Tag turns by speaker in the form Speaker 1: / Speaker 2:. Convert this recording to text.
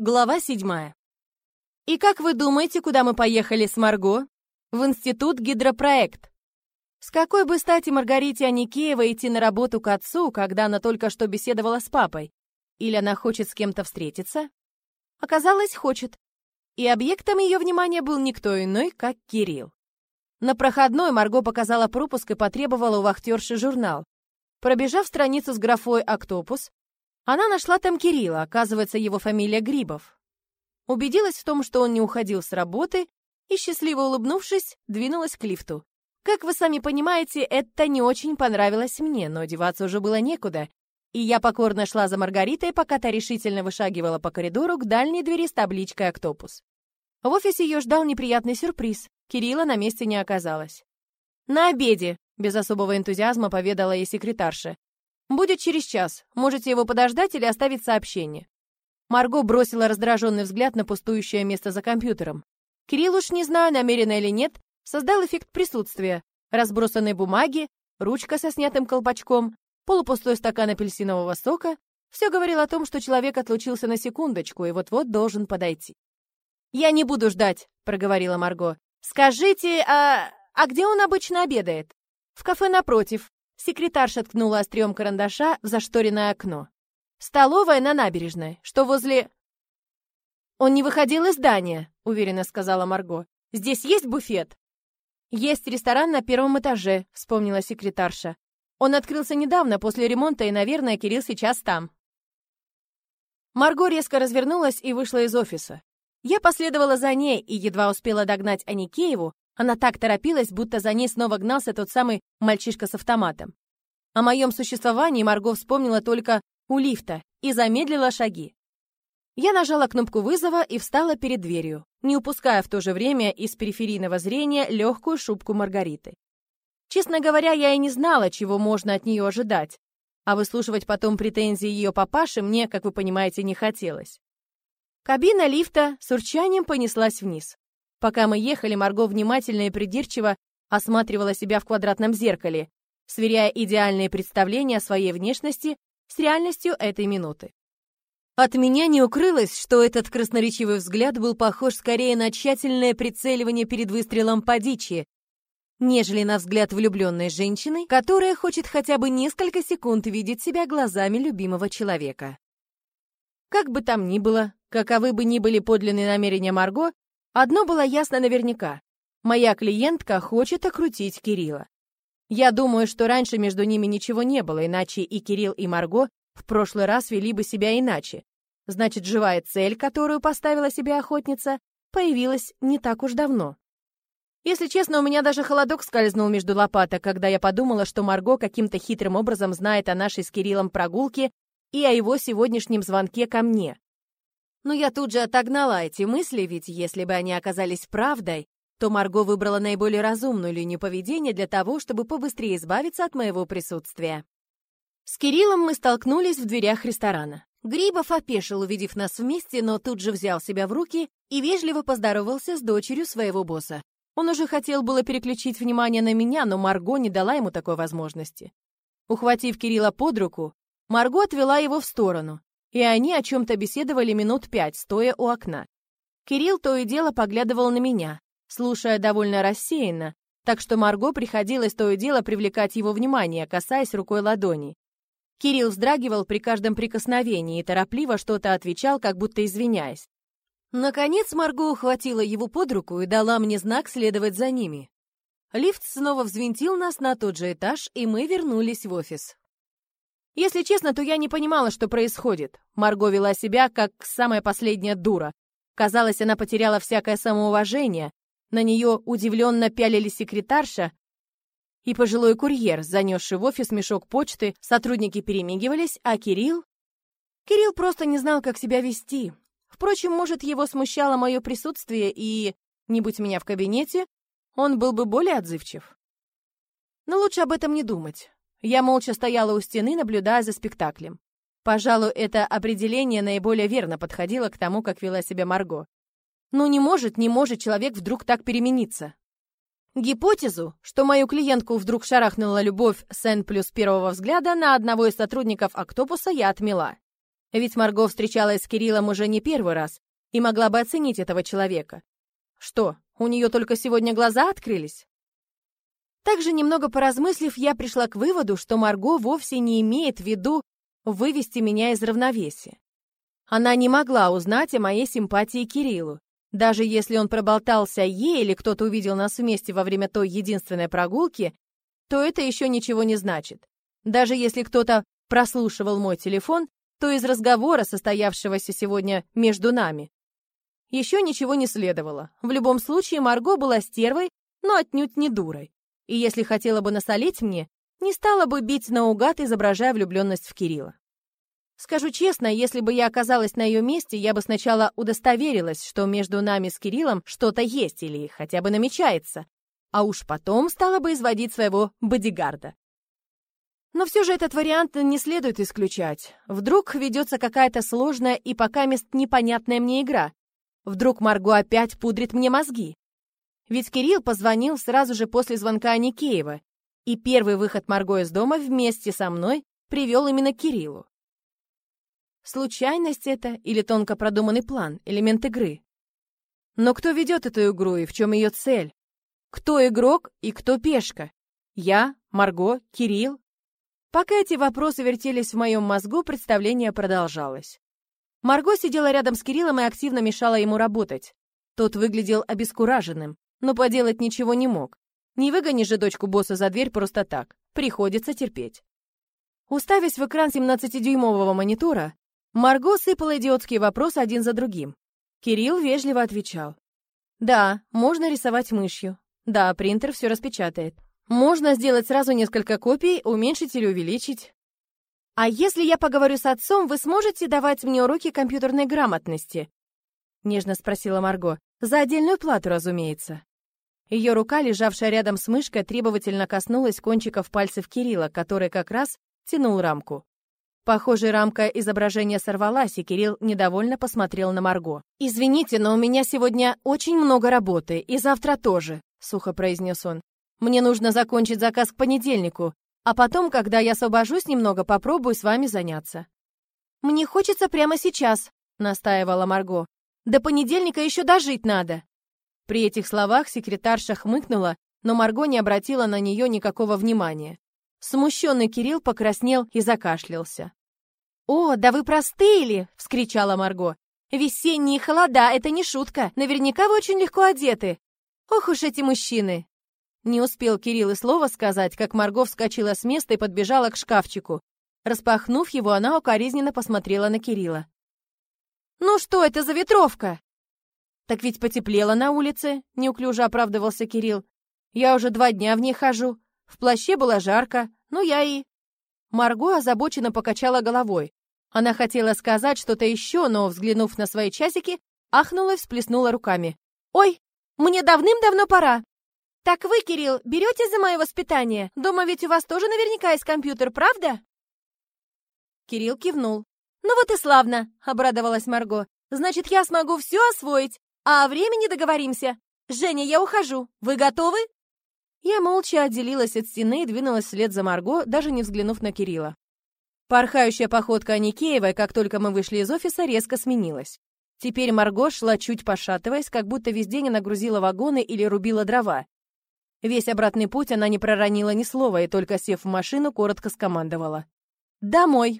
Speaker 1: Глава седьмая. И как вы думаете, куда мы поехали с Марго? В институт гидропроект. С какой бы стати Маргарите Аникеева идти на работу к отцу, когда она только что беседовала с папой? Или она хочет с кем-то встретиться? Оказалось, хочет. И объектом ее внимания был никто иной, как Кирилл. На проходной Марго показала пропуск и потребовала у вахтерши журнал. Пробежав страницу с графой «Октопус», она нашла там Кирилла, оказывается, его фамилия Грибов. Убедилась в том, что он не уходил с работы, и, счастливо улыбнувшись, двинулась к лифту. Как вы сами понимаете, это не очень понравилось мне, но деваться уже было некуда, и я покорно шла за Маргаритой, пока та решительно вышагивала по коридору к дальней двери с табличкой «Октопус». В офисе ее ждал неприятный сюрприз. Кирилла на месте не оказалось. «На обеде», — без особого энтузиазма поведала ей секретарша. Будет через час. Можете его подождать или оставить сообщение». Марго бросила раздраженный взгляд на пустующее место за компьютером. Кирилл уж, не знаю, намеренно или нет, создал эффект присутствия. Разбросанные бумаги, ручка со снятым колпачком, полупустой стакан апельсинового сока. Все говорило о том, что человек отлучился на секундочку и вот-вот должен подойти. «Я не буду ждать», — проговорила Марго. «Скажите, а... а где он обычно обедает?» «В кафе напротив», Секретарша ткнула острием карандаша в зашторенное окно. «Столовая на набережной, что возле...» «Он не выходил из здания», — уверенно сказала Марго. «Здесь есть буфет?» «Есть ресторан на первом этаже», — вспомнила секретарша. «Он открылся недавно, после ремонта, и, наверное, Кирилл сейчас там». Марго резко развернулась и вышла из офиса. Я последовала за ней и едва успела догнать Аникееву, она так торопилась, будто за ней снова гнался тот самый мальчишка с автоматом. О моем существовании Марго вспомнила только у лифта и замедлила шаги. Я нажала кнопку вызова и встала перед дверью, не упуская в то же время из периферийного зрения легкую шубку Маргариты. Честно говоря, я и не знала, чего можно от нее ожидать, а выслушивать потом претензии ее папаши мне, как вы понимаете, не хотелось. Кабина лифта с урчанием понеслась вниз. Пока мы ехали, Марго внимательно и придирчиво осматривала себя в квадратном зеркале, сверяя идеальные представления о своей внешности с реальностью этой минуты. От меня не укрылось, что этот красноречивый взгляд был похож скорее на тщательное прицеливание перед выстрелом по дичи, нежели на взгляд влюбленной женщины, которая хочет хотя бы несколько секунд видеть себя глазами любимого человека. Как бы там ни было, каковы бы ни были подлинные намерения Марго, Одно было ясно наверняка. Моя клиентка хочет окрутить Кирилла. Я думаю, что раньше между ними ничего не было, иначе и Кирилл, и Марго в прошлый раз вели бы себя иначе. Значит, живая цель, которую поставила себе охотница, появилась не так уж давно. Если честно, у меня даже холодок скользнул между лопаток, когда я подумала, что Марго каким-то хитрым образом знает о нашей с Кириллом прогулке и о его сегодняшнем звонке ко мне. Но я тут же отогнала эти мысли, ведь если бы они оказались правдой, то Марго выбрала наиболее разумную линию поведения для того, чтобы побыстрее избавиться от моего присутствия. С Кириллом мы столкнулись в дверях ресторана. Грибов опешил, увидев нас вместе, но тут же взял себя в руки и вежливо поздоровался с дочерью своего босса. Он уже хотел было переключить внимание на меня, но Марго не дала ему такой возможности. Ухватив Кирилла под руку, Марго отвела его в сторону, и они о чем-то беседовали минут пять, стоя у окна. Кирилл то и дело поглядывал на меня, слушая довольно рассеянно, так что Марго приходилось то и дело привлекать его внимание, касаясь рукой ладони. Кирилл вздрагивал при каждом прикосновении и торопливо что-то отвечал, как будто извиняясь. Наконец Марго ухватила его под руку и дала мне знак следовать за ними. Лифт снова взвинтил нас на тот же этаж, и мы вернулись в офис. Если честно, то я не понимала, что происходит. Марго вела себя, как самая последняя дура. Казалось, она потеряла всякое самоуважение. На нее удивленно пялили секретарша и пожилой курьер, занесший в офис мешок почты. Сотрудники перемигивались, а Кирилл... Кирилл просто не знал, как себя вести. Впрочем, может, его смущало мое присутствие, и, не будь меня в кабинете, он был бы более отзывчив. Но лучше об этом не думать. Я молча стояла у стены, наблюдая за спектаклем. Пожалуй, это определение наиболее верно подходило к тому, как вела себя Марго. Ну не может, не может человек вдруг так перемениться. Гипотезу, что мою клиентку вдруг шарахнула любовь Сен плюс первого взгляда на одного из сотрудников «Октопуса» я отмела. Ведь Марго встречалась с Кириллом уже не первый раз и могла бы оценить этого человека. Что, у нее только сегодня глаза открылись? Также немного поразмыслив, я пришла к выводу, что Марго вовсе не имеет в виду вывести меня из равновесия. Она не могла узнать о моей симпатии Кириллу. Даже если он проболтался ей или кто-то увидел нас вместе во время той единственной прогулки, то это еще ничего не значит. Даже если кто-то прослушивал мой телефон, то из разговора, состоявшегося сегодня между нами, еще ничего не следовало. В любом случае, Марго была стервой, но отнюдь не дурой. И если хотела бы насолить мне, не стала бы бить наугад, изображая влюбленность в Кирилла. Скажу честно, если бы я оказалась на ее месте, я бы сначала удостоверилась, что между нами с Кириллом что-то есть или хотя бы намечается, а уж потом стала бы изводить своего бодигарда. Но все же этот вариант не следует исключать. Вдруг ведется какая-то сложная и пока мест непонятная мне игра. Вдруг Марго опять пудрит мне мозги. Ведь Кирилл позвонил сразу же после звонка Аникеева, и первый выход Марго из дома вместе со мной привел именно к Кириллу. Случайность это или тонко продуманный план, элемент игры? Но кто ведет эту игру и в чем ее цель? Кто игрок и кто пешка? Я, Марго, Кирилл? Пока эти вопросы вертелись в моем мозгу, представление продолжалось. Марго сидела рядом с Кириллом и активно мешала ему работать. Тот выглядел обескураженным, но поделать ничего не мог. Не выгонишь же дочку босса за дверь просто так. Приходится терпеть. Уставясь в экран 17-дюймового монитора, Марго сыпала идиотские вопросы один за другим. Кирилл вежливо отвечал. «Да, можно рисовать мышью. Да, принтер все распечатает. Можно сделать сразу несколько копий, уменьшить или увеличить. «А если я поговорю с отцом, вы сможете давать мне уроки компьютерной грамотности?» Нежно спросила Марго. «За отдельную плату, разумеется». Ее рука, лежавшая рядом с мышкой, требовательно коснулась кончиков пальцев Кирилла, который как раз тянул рамку. Похоже, рамка изображения сорвалась, и Кирилл недовольно посмотрел на Марго. «Извините, но у меня сегодня очень много работы, и завтра тоже», — сухо произнес он. «Мне нужно закончить заказ к понедельнику, а потом, когда я освобожусь немного, попробую с вами заняться». «Мне хочется прямо сейчас», — настаивала Марго. «До понедельника еще дожить надо». При этих словах секретарша хмыкнула, но Марго не обратила на нее никакого внимания. Смущенный Кирилл покраснел и закашлялся. «О, да вы простыли!» — вскричала Марго. «Весенние холода — это не шутка. Наверняка вы очень легко одеты. Ох уж эти мужчины!» Не успел Кирилл и слова сказать, как Марго вскочила с места и подбежала к шкафчику. Распахнув его, она укоризненно посмотрела на Кирилла. «Ну что это за ветровка?» «Так ведь потеплело на улице», — неуклюже оправдывался Кирилл. «Я уже два дня в ней хожу. В плаще было жарко, ну я и...» Марго озабоченно покачала головой. Она хотела сказать что-то еще, но, взглянув на свои часики, ахнула и всплеснула руками. «Ой, мне давным-давно пора. «Так вы, Кирилл, берете за мое воспитание? Дома ведь у вас тоже наверняка есть компьютер, правда?» Кирилл кивнул. «Ну вот и славно», — обрадовалась Марго. «Значит, я смогу все освоить, а о времени договоримся. Женя, я ухожу. Вы готовы?» Я молча отделилась от стены и двинулась вслед за Марго, даже не взглянув на Кирилла. Порхающая походка Аникеевой, как только мы вышли из офиса, резко сменилась. Теперь Марго шла чуть пошатываясь, как будто везде не нагрузила вагоны или рубила дрова. Весь обратный путь она не проронила ни слова и только сев в машину, коротко скомандовала. «Домой!»